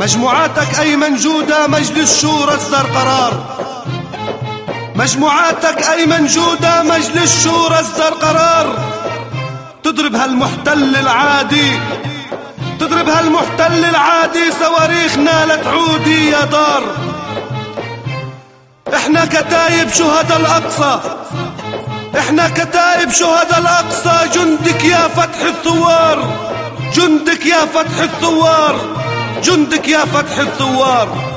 مجموعاتك أي منجودة مجلس شورى اصدر قرار. مجموعاتك أي منجودة مجلس شورى اصدر قرار. تضرب هالمحتل العادي تضرب هالمحتل العادي صواريخنا لا تعودي يا دار. إحنا كتايب شهداء الأقصى إحنا كتائب شهداء الأقصى. جندك يا فتح الثوار جندك يا فتح الثوار. جندك يا فتح الثوار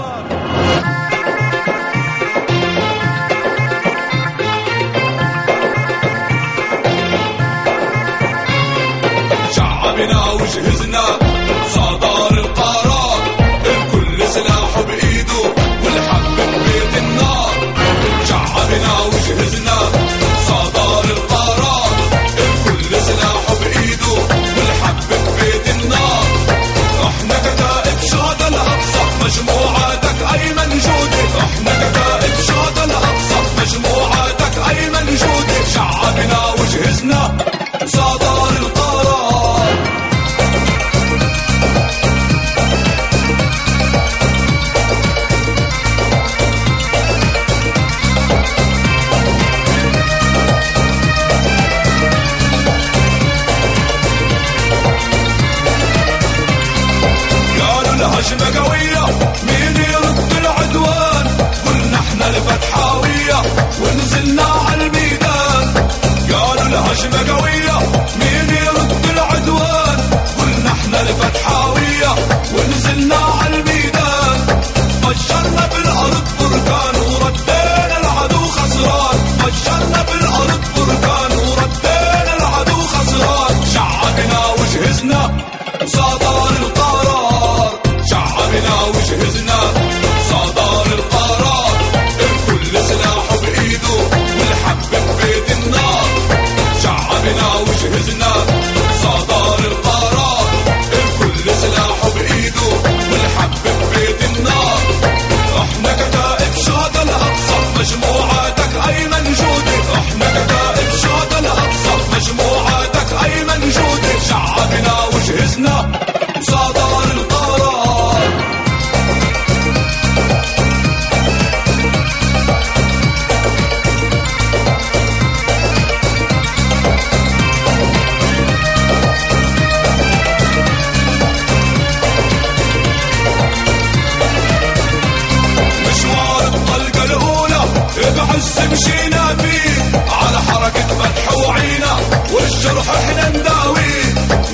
الجرح إحنا نداويه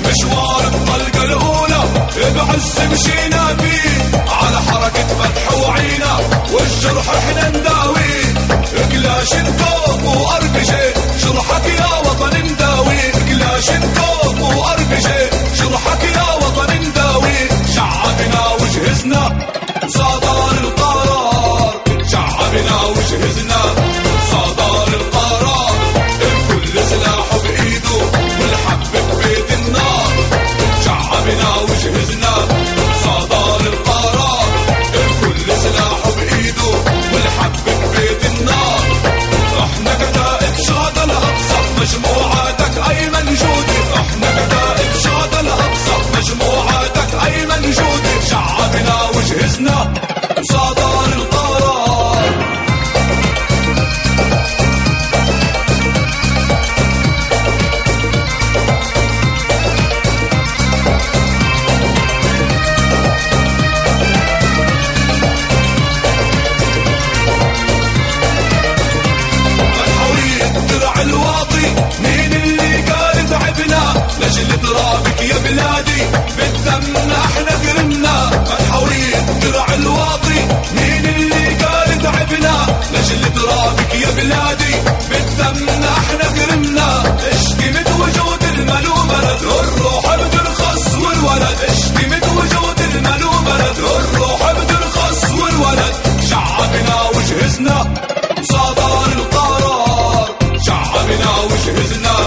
مشوار الطلقة الأولى بعز مشينا فيه. على حركة فتح وعينا والجرح إحنا نداويه كلاش نكوف وأربجة جرحك يا وطن نداويه كلاش نكوف وأربجة جرحك يا No. بلدي بالدمنا إحنا كرمنا اشتمت وجود الملوم بلد الروح عبد الخص والولد. اشتمت وجود الملوم بلد الروح عبد الخص والولد. شعبنا وجهزنا صدر القرار. شعبنا وجهزنا.